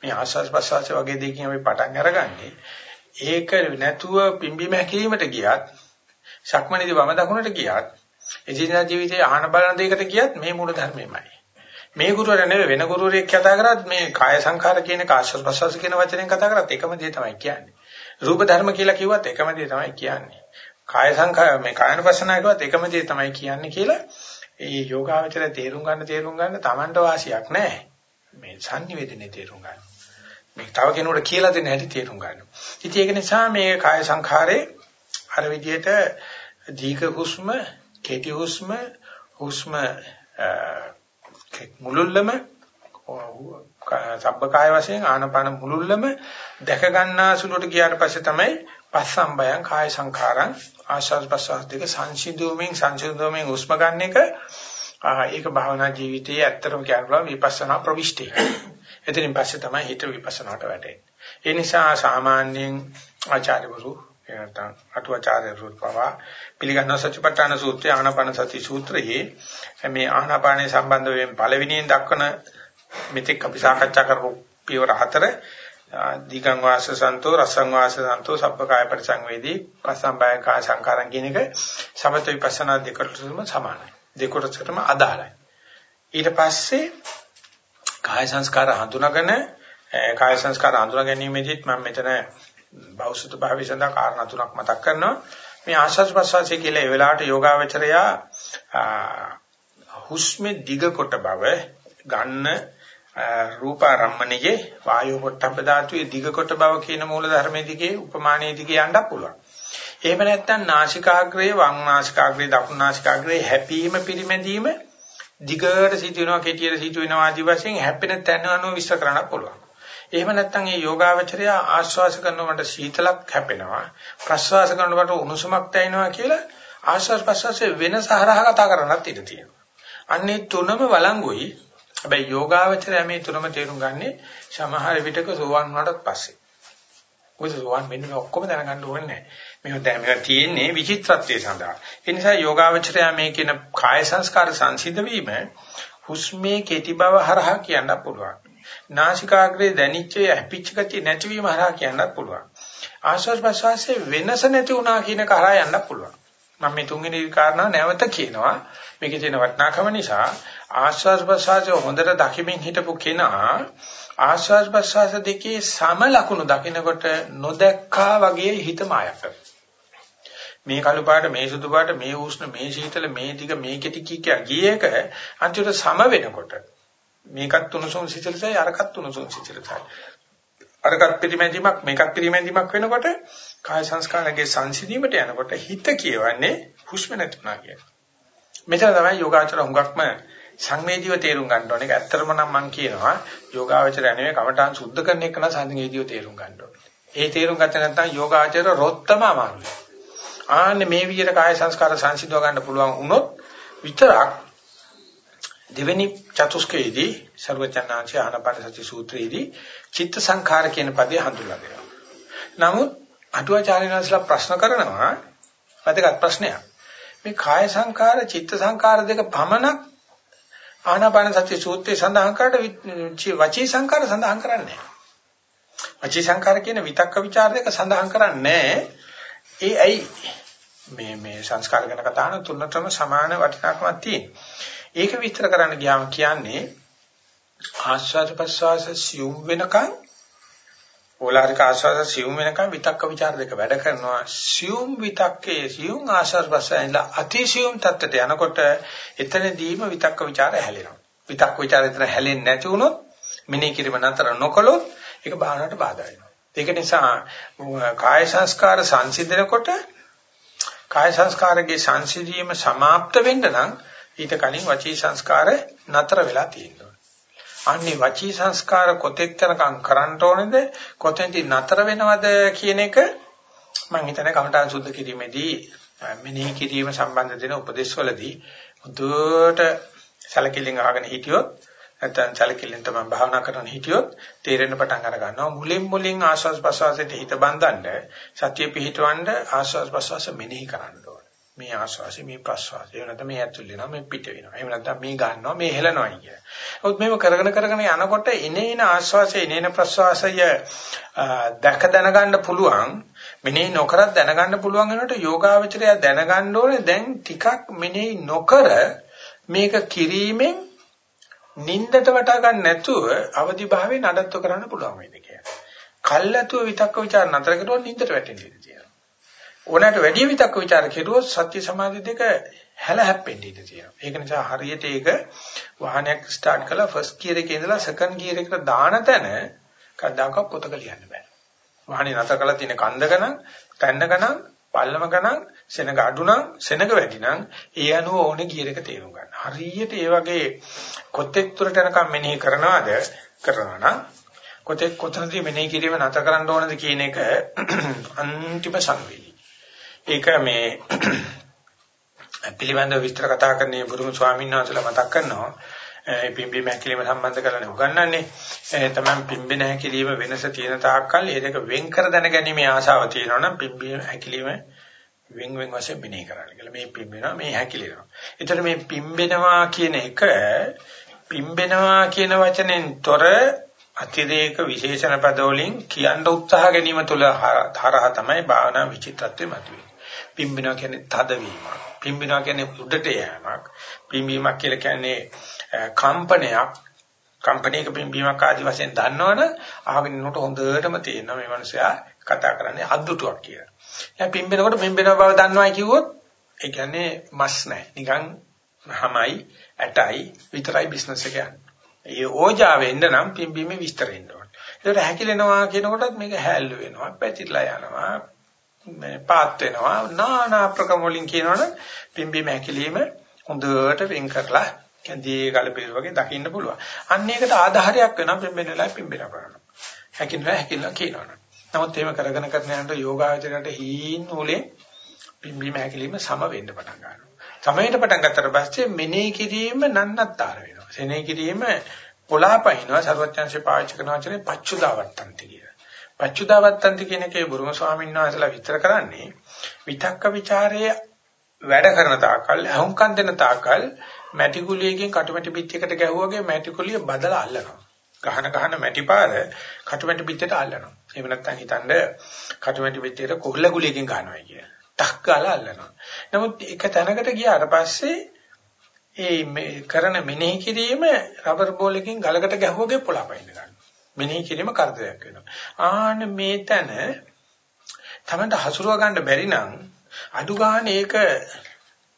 මේ ආස්වාස් ප්‍රසවාස වගේ දෙයකින් අපි පටන් අරගන්නේ ඒක නැතුව පිම්බීම හැකීමට ගියත් ශක්මණේදී වම දකුණට ගියත් එදිනදා ජීවිතයේ ආහන බලන දෙයකට ගියත් මේ මූල ධර්මෙමයි. මේ ගුරුවරයා නෙවෙයි වෙන ගුරුවරයෙක් කතා කරත් මේ කාය සංඛාර කියන කාශ්වාස ප්‍රසවාස කියන වචනෙන් කතා කරත් එකම දේ තමයි කියන්නේ. රූප ධර්ම කියලා කිව්වත් එකම දේ තමයි කියන්නේ. කාය සංඛාර මේ කායනපසනාව කිව්වත් එකම දේ තමයි කියන්නේ කියලා ඒ යෝගාවචරය තේරුම් ගන්න තේරුම් ගන්න Tamanට වාසියක් නැහැ. මේ sannivedanaye තේරුම් ගන්න. මේ තව කෙනෙකුට කියලා දෙන්න හැටි තේරුම් ගන්න. ඉතින් ඒක නිසා මේ කාය සංඛාරේ අර විදිහට දීඝ හුස්ම, කෙටි හුස්ම, හුස්ම මුලුල්ලම සබ්බකාය වශයෙන් ආනපාන මුලුල්ලම දැක ගන්නා සුළුට ගියාට පස්සේ තමයි පස්සම්බයං කාය සංඛාරං ආශාස් ප්‍රසවාස දෙක සංසිඳුවමින් සංසිඳුවමින් උස්ම ගන්න එක ඒක භාවනා ජීවිතයේ ඇත්තටම කියනවා විපස්සනා ප්‍රවිෂ්ටි. එතනින් පස්සේ තමයි හිත විපස්සනාට වැටෙන්නේ. ඒ නිසා සාමාන්‍යයෙන් ආචාර්යවරු එනතන් අටුවාචාර්යවරු පවා පිළිගන්න සත්‍යපට්ඨාන සූත්‍රය ආනාපාන සති සූත්‍රයේ මේ ආනාපානයේ සම්බන්ධ වෙන පළවෙනියෙන් දක්වන මෙතෙක් අපි සාකච්ඡා කරපු පියවර හතර දීගං වාස සන්තෝ රසං වාස සන්තෝ සබ්බකාය පරිසංවේදී පස්සම්බය කාය සංකාරම් කියන එක සමත විපස්සනා දෙකටම සමානයි. දෙකොටසටම අදාළයි. ඊට පස්සේ කාය සංස්කාර හඳුනාගෙන කාය සංස්කාර හඳුනා ගැනීමෙදිත් මම මෙතන බෞද්ධ භාවය සඳහා කාරණා තුනක් මතක් කරනවා. මේ ආශස් ප්‍රසවාසය කියලා ඒ වෙලාවට යෝගාවචරයා හුස්මේ දිග කොට බව ගන්න රූපාරම්මණයේ වායෝ පොට්ටබ්බ ධාතුවේ දිග කොට බව කියන මූල ධර්මයේ දිගේ උපමානයේ දිගේ යන්නත් පුළුවන්. එහෙම නැත්නම් නාසිකාග්‍රයේ වම් නාසිකාග්‍රයේ දකුණු නාසිකාග්‍රයේ හැපීම පිරිමැදීම දිගට සිදුවෙනවා කෙටියට සිදුවෙනවා ආදි වශයෙන් හැපෙන තැන අනුව විස්තර කරන්න පුළුවන්. එහෙම නැත්නම් මේ යෝගාවචරය ආශ්වාස කරනකොට සීතලක් හැපෙනවා ප්‍රශ්වාස කරනකොට උණුසුමක් දැනෙනවා කියලා ආශ්වාස ප්‍රශ්වාසයේ වෙනස හරහා කතා කරන්නත් ඉඩ තියෙනවා. අන්නේ තුනම වළංගුයි හැබැයි යෝගාවචරය මේ තුනම තේරුම් ගන්නේ සමහර විටක සෝවන් වුණාට පස්සේ. මොකද සෝවන් මෙන්න මේ ඔක්කොම දැනගන්න ඕනේ නැහැ. මේක දැන් මේක තියෙන්නේ විචිත්‍රත්වයේ සඳහා. ඒ නිසා යෝගාවචරය මේ කියන කාය සංස්කාර සංසිඳ වීම හුස්මේ කෙටි බව හරහා කියන්න පුළුවන්. නාසිකාග්‍රේ දැනිච්ච හැපිච්ච ගතිය නැතිවීම හරහා කියන්නත් පුළුවන්. ආශ්වාස ප්‍රශ්වාසයේ වෙනස නැති වුණා කියන කරා යන්න පුළුවන්. මම මේ තුන්වෙනි කාරණා නැවත කියනවා. මේකේ තියෙන වටිනාකම නිසා ආශ්වාස ප්‍රශ්වාසය හොඳට දකිමින් හිටපු කෙනා ආශ්වාස ප්‍රශ්වාස දෙකේ සම ලකුණු දකිනකොට නොදැක්කා වගේ හිත මායක් මේ කළු පාට මේ සුදු පාට මේ උෂ්ණ මේ සීතල මේ දිග මේ කෙටි කීක ගියේක අන්තිමට සම වෙනකොට මේකත් තුනසොන් සිසිලසයි අරකත් තුනසොන් සිසිලසයි අරකත් පිරිමැදීමක් මේකත් පිරිමැදීමක් වෙනකොට කාය සංස්කාරයේ සංසිඳීමට යනකොට හිත කියවන්නේ හුස්ම නැතුණා කියන. මෙතන තමයි යෝගාචර හුඟක්ම සංවේදීව තේරුම් ගන්න ඕනේ. ඒක ඇත්තටම නම් මම කියනවා යෝගාචරය නෙවෙයි කමඨාන් සුද්ධ කරන එක නම් සංවේදීව තේරුම් ගන්න ඕනේ. ඒ තේරුම් ගත්ත නැත්නම් යෝගාචර රොත්තම අමාරුයි. ආන්නේ මේ විදිහට කාය සංස්කාර සංසිඳව ගන්න පුළුවන් වුණොත් විතරක් දෙවෙනි චතුස්කයේදී සර්වචන්නාංශ ආනපන සති සූත්‍රයේදී චිත්ත සංඛාර කියන පදේ හඳුල්ලා දෙනවා. නමුත් අටුවාචාර්යනස්ලා ප්‍රශ්න කරනවා වැදගත් ප්‍රශ්නයක්. මේ කාය සංඛාර චිත්ත සංඛාර දෙක පමණක් ආනාපාන සති සූත්‍රයේ සඳහන් කරට වචී සංඛාර සඳහන් කරන්නේ වචී සංඛාර කියන විතක්ක ਵਿਚාර දෙක සඳහන් කරන්නේ ඒ ඇයි? මේ මේ සංස්කාර ගැන කතා කරන තුනටම සමාන වටිනාකමක් තියෙන. ඒක විස්තර කරන්න ගියාම කියන්නේ ආස්වාද ප්‍රසවාස සියුම් වෙනකන් ඕලාරික ආශ්වාස සියුම් වෙනකන් විතක්ක ਵਿਚාර දෙක වැඩ කරනවා. සියුම් විතක්කේ සියුම් ආශ්වාසයෙන් අතිසියුම් තත්ත්වයට යනකොට එතනදීම විතක්ක ਵਿਚාර හැලෙනවා විතක්ක ਵਿਚාර එතන හැලෙන්නේ නැති වුණොත් මිනේ කිරීම නතර නොකළොත් ඒක භාවනාවට බාධා වෙනවා. ඒක නිසා කාය සංස්කාර සංසිඳනකොට කාය සංස්කාරගේ සංසිඳීම સમાપ્ત වෙන්න නම් ඊට කලින් වචී සංස්කාර නතර වෙලා තියෙනවා. අන්නේ වචී සංස්කාර කොතෙක් තරකම් කරන්න ඕනේද කොතෙන්දි නතර වෙනවද කියන එක මම හිතන්නේ කමඨාන් සුද්ධ කිරීමේදී මෙනෙහි කිරීම සම්බන්ධ දෙන උපදේශවලදී හොඳට සැලකිලින් අහගෙන හිටියොත් නැත්නම් සැලකිලින් තමයි භාවනා කරන හිටියොත් තේරෙන්න පටන් අර ගන්නවා මුලින් මුලින් ආස්වාස් ප්‍රසවාසයට හිත බඳින්න සතිය පිහිටවන්න ආස්වාස් ප්‍රසවාස මෙනෙහි කරන්න ඕනේ. මේ ආස්වාසි මේ ප්‍රසවාසය. එහෙම නැත්නම් මේ ඇතුල් වෙනවා මේ පිට වෙනවා. එහෙම නැත්නම් මේ ගන්නවා මේ හෙලනවා කිය. නමුත් මේව කරගෙන කරගෙන යනකොට එනේන ආස්වාසය එනේන ප්‍රසවාසය දැක දැනගන්න පුළුවන්. මෙනෙහි නොකරත් දැනගන්න පුළුවන් වෙනකොට යෝගාවචරය දැනගන්න ඕනේ දැන් ටිකක් මෙනෙහි නොකර මේක කිරීමෙන් නින්දට වටා ගන්න නැතුව අවදි භාවයේ නඩත්තු කරන්න පුළුවන් වේද කියලා. කල්ැතුව විතක්ක ਵਿਚාර නතර කරුවොත් නින්දට වැටෙන්න ඉඩ තියෙනවා. ඕනෑමට වැඩි විතක්ක ਵਿਚාර කෙරුවොත් සත්‍ය සමාධි දෙක හැල හැප්පෙන්න ඉඩ තියෙනවා. ඒක නිසා හරියට ඒක වාහනයක් ස්ටාර්ට් කළා ෆස්ට් ගියර් එකේ ඉඳලා සෙකන්ඩ් ගියර් එකට දාන තැන කද්දාක පොතක ලියන්න බෑ. වාහනේ නතර කළා තියෙන කන්දක නම් තැන්නක නම් පල්ලම ගණන් සෙනග අඩු නම් සෙනග වැඩි නම් ඒ අනුව ඕනේ ගියර එක තේරුම් ගන්න. හරියට ඒ වගේ කොතෙක් තුරට යනකම් මෙනෙහි කරනවද කරනවා නම් කොතෙක් කොතනදී මෙනෙහි කිරීම නැතර කරන්න ඕනද කියන එක අන්තිම සංවේදී. ඒක මේ පිළිබඳව විස්තර කතා කරන්නේ බුදුම ස්වාමීන් වහන්සේලා මතක් කරනවා. ඒ පිම්බි මහැකිලිම සම්බන්ධ කරලා උගන්වන්නේ. ඒ තමයි පිම්බි නැහැකිලිම වෙනස තියෙන තාක්කල් ඒ දෙක වෙන් කර දැනගැනීමේ ආශාව තියෙනවා නම් පිම්බි හැකිලිම වෙන් වෙන් වශයෙන් මෙනෙහි කරන්න කියලා. මේ පිම්බෙනවා මේ හැකිලෙනවා. ඒතර මේ පිම්බෙනවා කියන එක පිම්බෙනවා කියන වචනෙන් තොර අතිරේක විශේෂණ පද වලින් කියන්න උත්සාහ ගැනීම තුළ හරහා තමයි භාවනා විචිත්‍රත්වය මතුවේ. පිම්බෙනවා කියන්නේ තදවීමක්. පිම්බෙනවා කියන්නේ උඩට යෑමක්. පිම්බීමක් කියලා කියන්නේ කම්පනයක්. කම්පනයක පිම්බීමක් ආදි වශයෙන් දන්නවනේ අහගෙන ඉන්නකොට හොඳටම තේරෙනවා මේ මනුස්සයා කතා කරන්නේ අද්දුටුවක් කියලා. එයා පිම්බෙනකොට පිම්බෙන බව දන්නවයි කිව්වොත් ඒ කියන්නේ මස් නැහැ. නිකන් හැමයි ඇටයි විතරයි බිස්නස් එක යන්නේ. ඒ ඕජාවෙන්න නම් පිම්බීමේ විස්තර එන්න ඕනේ. ඒකට හැකිලෙනවා කියනකොටත් මේක හැල්ලු වෙනවා, පැතිරලා යනවා, මේ පාත් වෙනවා, নানা ප්‍රකම වලින් කියනවනේ පිම්බීම හැකිලිම හොඳට වෙන් කරලා කැදී ගලපිර වගේ දකින්න පුළුවන්. අන්න ඒකට ආධාරයක් වෙනවා පිම්බෙන වෙලාවේ පිම්බෙන කරනවා. හැකිනලා හැකිනලා කියනවනේ. නමුත් එහෙම කරගෙන කරගෙන යනකොට යෝගාචරයට හීන් නූලෙන් පිම්බීම හැකිලිම සම වෙන්න පටන් ගන්නවා. සමයට පටන් ගත්තට පස්සේ මෙනෙහි කිරීම නන්නත්තර වෙනවා. සෙනෙහි කිරීම පොළාපයින්නවා සර්වඥාන්සේ පාවිච්චි කරන වචනේ පච්චුදාවත්තන්ති කියලා. පච්චුදාවත්තන්ති කියන එකේ බුරුම ස්වාමීන් වහන්සේලා විතර කරන්නේ විතක්ක ਵਿਚාරයේ වැඩ කරන තාකල් අහුම්කම් දෙන තාකල් මැටි කුලියකින් කටුමැටි පිටියකට ගැහුවාගේ මැටි කුලිය බදලා අල්ලනවා. ගහන ගහන මැටි පාර කටුමැටි පිටියට අල්ලනවා. එහෙම නැත්නම් හිතන්න කටුමැටි පිටියට කොහොල්ල ගුලියකින් ගන්නවා කිය. ටක් ගාලා අල්ලනවා. නමුත් එක තැනකට ගියාට පස්සේ ඒ කරන මෙනෙහි කිරීම රබර් බෝලකින් ගලකට ගැහුවගේ පොළපයින් ගන්නවා. මෙනෙහි කිරීම කරදරයක් වෙනවා. ආන්න මේ තැන තමන්ට හසුරුව ගන්න බැරි නම් අඩු ගන්න ඒක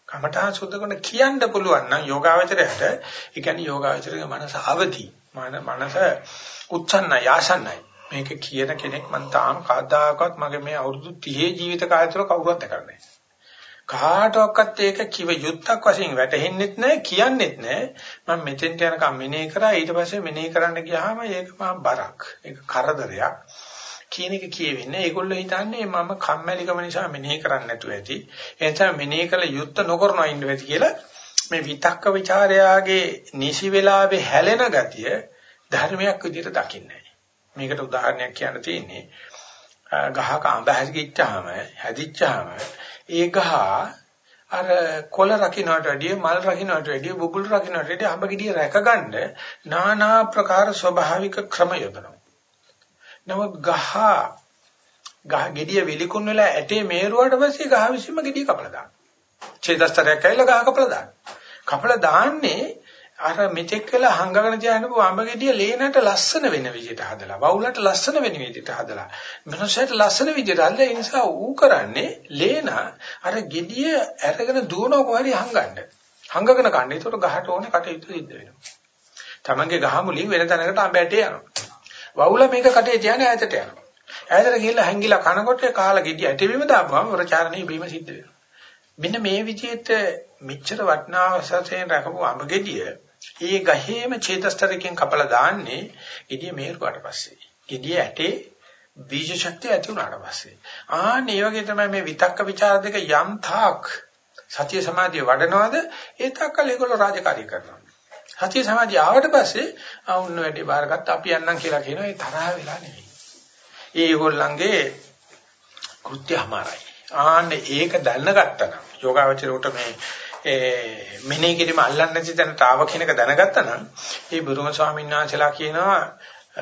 කමඨා සුද්ධ කරන කියන්න පුළුවන් නම් යෝගාවචරයට ඒ කියන්නේ යෝගාවචරයේ මනස අවදි මනස උච්චන්න යාසන්නයි මේක කියන කෙනෙක් මම තාම කවදාකවත් මගේ මේ අවුරුදු 30 ජීවිත කාලය තුළ කවුරුවත් දැකලා නැහැ කාටවත් ඒක කිව යුත්තක් වශයෙන් වැටහෙන්නෙත් නැහැ කියන්නෙත් නැහැ මම මෙතෙන්ට යනකම් මෙනේ කරා. ඊට පස්සේ මෙනේ කරන්න ගියාම ඒක මහා බරක්. ඒක කරදරයක්. කියන එක කියවෙන්නේ. ඒගොල්ලෝ හිතන්නේ මම කම්මැලිකම නිසා මෙනෙහි කරන්නේ නැතුව ඇති. ඒ නිසා මෙනෙහි කළ යුත්ත නොකරනවා ඉන්න වෙති කියලා මේ විතක්ක ਵਿਚාරයාගේ නිසි වෙලාවේ හැලෙන ගතිය ධර්මයක් විදිහට දකින්නේ මේකට උදාහරණයක් කියන්න තියෙන්නේ ගහක අඹ හැදිච්චාම හැදිච්චාම ඒ ගහ අර කොළ රකින්නට වැඩිය මල් රකින්නට වැඩිය බුබුල් රකින්නට වැඩිය අඹ ගෙඩිය රැකගන්න নানা ප්‍රකාර ස්වභාවික ක්‍රම යොදනවා. නමුත් ගහ ගහ ගෙඩිය විලිකුන් වෙලා ඇටේ මේරුවාට පස්සේ ගහ විසීම ගෙඩිය කපලා දානවා. ඡේදස්තරයක් ඇවිල්ලා ගහ කපලා දානවා. කපලා දාන්නේ අර මෙතෙක් වෙලා හංගගෙන තියානපු අඹ ගෙඩිය ලේනට ලස්සන වෙන විදිහට හදලා වවුලට ලස්සන වෙන විදිහට හදලා මනුස්සයට ලස්සන විදිහට හදලා ඒ නිසා ඌ කරන්නේ ලේන අර ගෙඩිය අරගෙන දුවනවා කොහරි හංගන්න. හංගගෙන ගන්න. ඒකට ගහට ඕනේ කටයුතු සිද්ධ වෙනවා. තමන්ගේ ගහ මුලින් වෙන තැනකට අඹ ඇටේ යනවා. වවුල මේක කටේ තියන ඈතට යනවා. ඈතට ගිහිල්ලා හැංගිලා කනකොට කාලා ගෙඩිය ඇටවීම දාපුවම වරචාරණේ බීම සිද්ධ වෙනවා. මෙන්න මේ විදිහට මෙච්චර වටිනාවසයෙන් රකපු අඹ ගෙඩිය ඒ ගහේම චේතස්තරකින් කපලා දාන්නේ ගෙඩිය මේරුවාට පස්සේ. ගෙඩිය ඇටේ බීජ ශක්තිය ඇති වුණාට පස්සේ. ආන්න ඒ වගේ තමයි මේ විතක්ක ਵਿਚාර දෙක යම් තාක් සතිය සමාධිය වඩනවාද ඒ තාක්කල් ඒගොල්ලෝ රාජකාරී කරනවා. සතිය සමාධිය ආවට පස්සේ ආවුන්න වැඩි බාරගත්ත අපි යන්නම් කියලා කියනවා ඒ තරහ වෙලා නෙවෙයි. ඒගොල්ලන්ගේ කෘත්‍යමාරයි. ආන්න ඒක දැනගත්තා නම් යෝගාවචරයට මේ ඒ මෙනේ කිරීම අල්ලන්නේ නැති තැනට ආව කියන එක දැනගත්තා නම් ඒ බුරුම ස්වාමීන් වහන්සේලා කියනවා